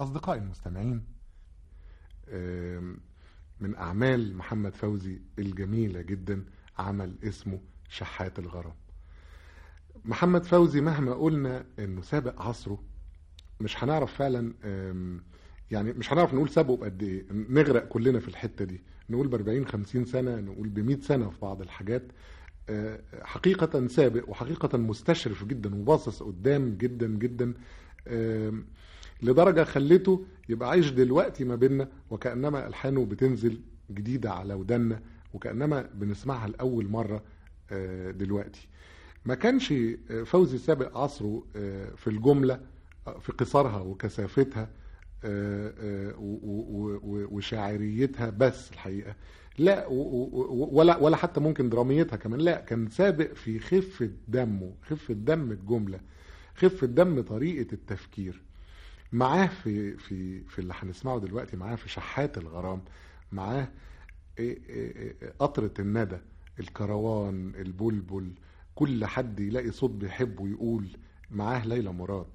أصدقائي المستمعين من أعمال محمد فوزي الجميلة جدا عمل اسمه شحات الغرام. محمد فوزي مهما قلنا إنه سابق عصره مش هنعرف فعلا يعني مش هنعرف نقول سابقه بقد إيه. نغرق كلنا في الحتة دي. نقول ب 40 50 سنة نقول ب 100 سنة في بعض الحاجات. حقيقة سابق وحقيقة مستشرف جدا وباصص قدام جدا جدا. لدرجة خلته يبقى عايش دلوقتي ما بيننا وكأنما ألحانه بتنزل جديدة على ودنا وكأنما بنسمعها لأول مرة دلوقتي. ما كانش فوزي سابق عصره في الجملة في قصارها وكثافتها وشاعريتها بس الحقيقة. لا ولا ولا حتى ممكن دراميتها كمان لا كان سابق في خفة دمه خفة دم الجملة خفة دم طريقة التفكير. معاه في في في اللي هنسمعه دلوقتي معاه في شحات الغرام معاه قطرة الندى الكروان البلبل كل حد يلاقي صوت بيحبه يقول معاه ليلى مراد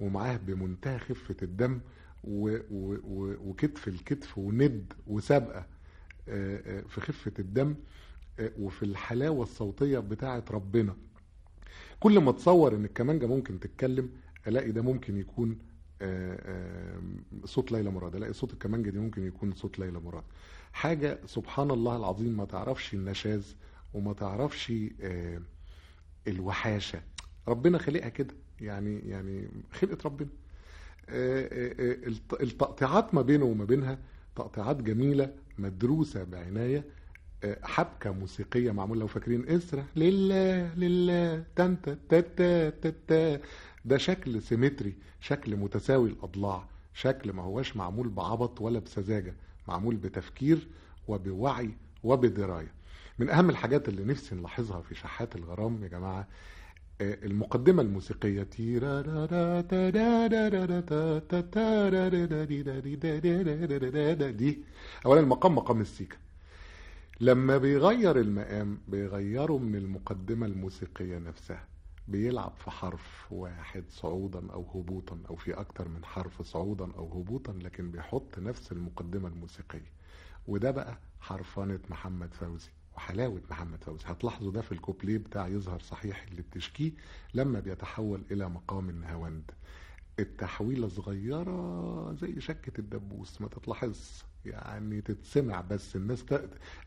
ومعاه بمنتهى خفة الدم و و و وكتف الكتف وند وسابقة في خفة الدم وفي الحلاوة الصوتية بتاعة ربنا. كل ما تصور ان الكمانجة ممكن تتكلم ألاقي ده ممكن يكون صوت ليلى مراد. ألاقي صوت الكمانجة دي ممكن يكون صوت ليلى مراد. حاجة سبحان الله العظيم ما تعرفش النشاز وما تعرفش الوحاشة. ربنا خلقها كده. يعني يعني خلقة ربنا. التقطيعات ما بينه وما بينها تقطيعات جميلة مدروسة بعناية حبكة موسيقية معمول لو فاكرين اسرح لله لله تنتا تتا تتا ده شكل سيمتري شكل متساوي الأضلاع شكل ما هواش معمول بعبط ولا بسذاجة معمول بتفكير وبوعي وبدراية. من أهم الحاجات اللي نفسي نلاحظها في شحات الغرام يا جماعة المقدمة الموسيقية. دي أولا المقام مقام السيكا. لما بيغير المقام بيغيره من المقدمة الموسيقية نفسها. بيلعب في حرف واحد صعودا أو هبوطا أو في أكتر من حرف صعودا أو هبوطا لكن بيحط نفس المقدمة الموسيقية. وده بقى حرفنة محمد فوزي وحلاوة محمد فوزي. هتلاحظوا ده في الكوبليه بتاع يظهر صحيح اللي بتشكيه لما بيتحول إلى مقام النهاوند. التحويلة صغيرة زي شكة الدبوس ما تتلاحظ يعني تتسمع بس الناس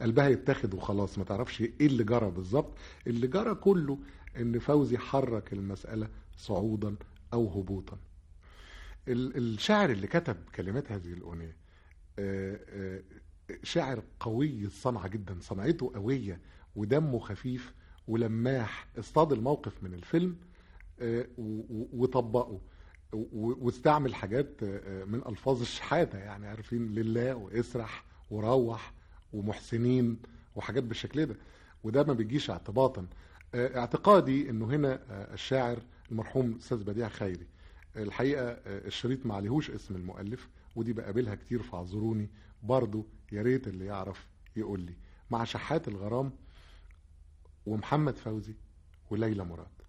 قلبها يتاخد وخلاص ما تعرفش إيه اللي جرى بالظبط. اللي جرى كله إن فوزي حرك المسألة صعودا أو هبوطا. الشاعر اللي كتب كلمات هذه الأغنية شاعر قوي الصنعة جدا صنعته قوية ودمه خفيف ولماح اصطاد الموقف من الفيلم وطبقه. واستعمل حاجات من ألفاظ الشحاته يعني عارفين لله واسرح وروح ومحسنين وحاجات بالشكل ده. وده ما بيجيش اعتباطا. اعتقادي إنه هنا الشاعر المرحوم أستاذ بديع خيري الحقيقة الشريط ما عليهوش اسم المؤلف ودي بقابلها كتير فاعذروني. برضو يا ريت اللي يعرف يقول لي مع شحات الغرام ومحمد فوزي وليلى مراد.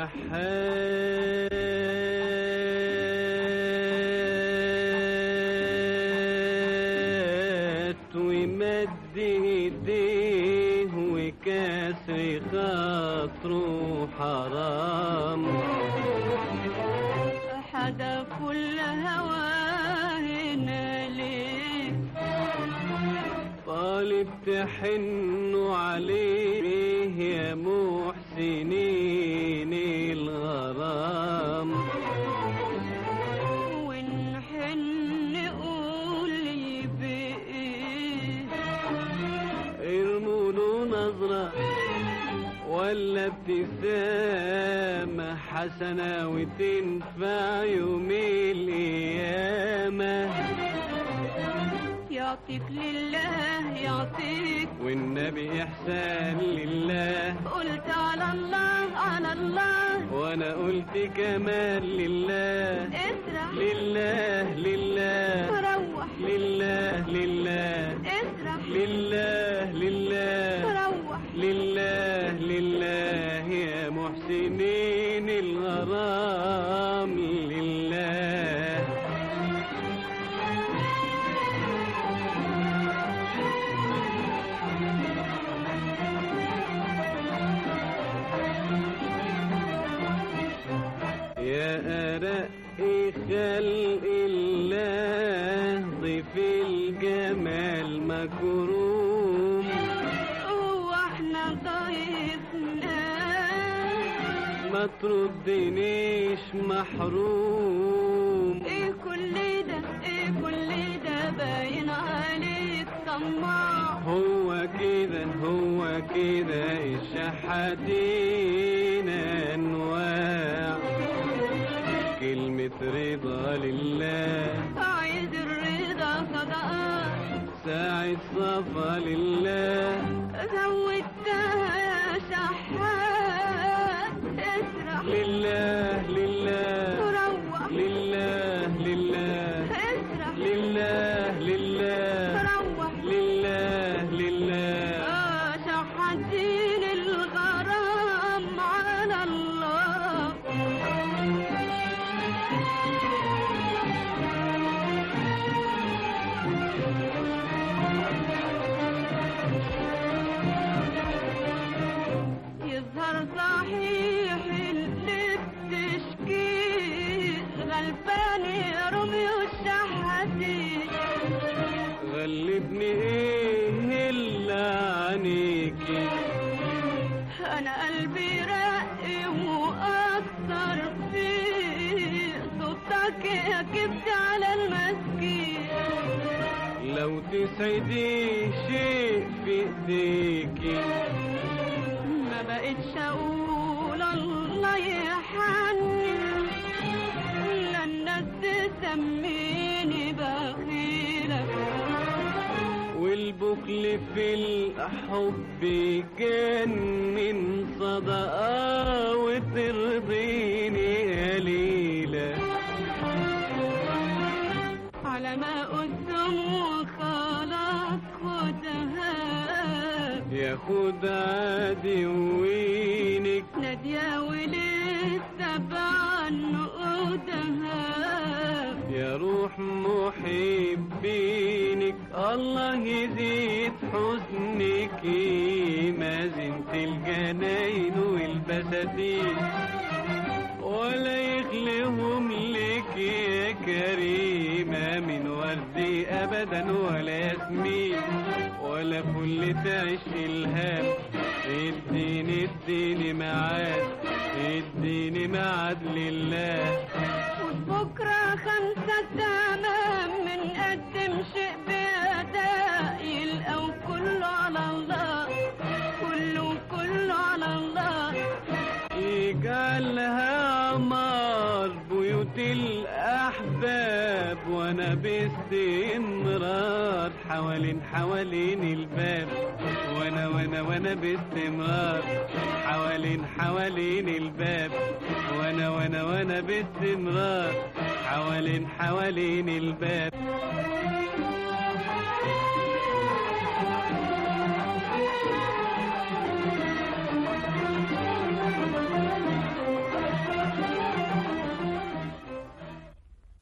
شحات ومد ايديه وكسر خاطره حرام. حدا كل هواهنا ليه طالب تحنوا عليه يا محسنين. ولا ابتسامة حسنة وتنفع يوم القيامة. يعطيك لله يعطيك. والنبي إحسان لله. قلت على الله على الله. وأنا قلت كمان لله. اسرع لله لله. روح. لله لله. خلق الله ضيف الجمال مكروم. هو إحنا ضيفنا ما تردنيش محروم. إيه كل ده إيه كل ده باين عليك طماع هو كده هو كده الشحاتين غلبني إيه الا عنيكي أنا قلبي رقي واثر فيه صوتك يا كبت على المسكين. لو تسعدي شيء في إيديكي. ما بقتش أقول الله يحنن لا الناس تسميني والبخل في الحب من صدقة وترضيني قليلة على ما قدام وخلاص خدها ياخد عادي وينك نادية ولسه بعنقودها يا روح محبينك. الله يزيد حسنك ما زنت الجناين والبساتين ولا يخلهم لك يا كريمة من وردي أبدا ولا ياسمين ولا فل تعيش الهام. اديني اديني معاد اديني معاد لله. وبكرة خمسة تمام من قدم شيء بأداء يلقوا كله على الله كله كله على الله. يجعلها بيوت الأحباب وأنا باستمرار حوالين حوالين الباب. وأنا وأنا وأنا باستمرار حوالين حوالين الباب. وأنا وأنا وأنا باستمرار حوالين حوالين الباب.